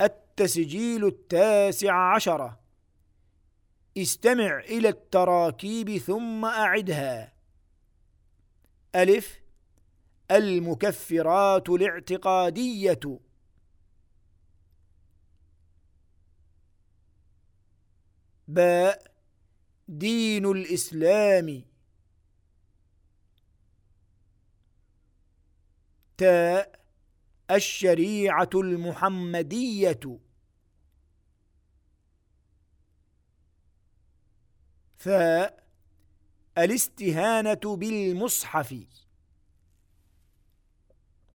التسجيل التاسع عشر. استمع إلى التراكيب ثم أعدها. ألف. المكفرات الاعتقادية. باء. دين الإسلام. تاء. الشريعة المحمدية. ثاء الاستهانة بالمصحف.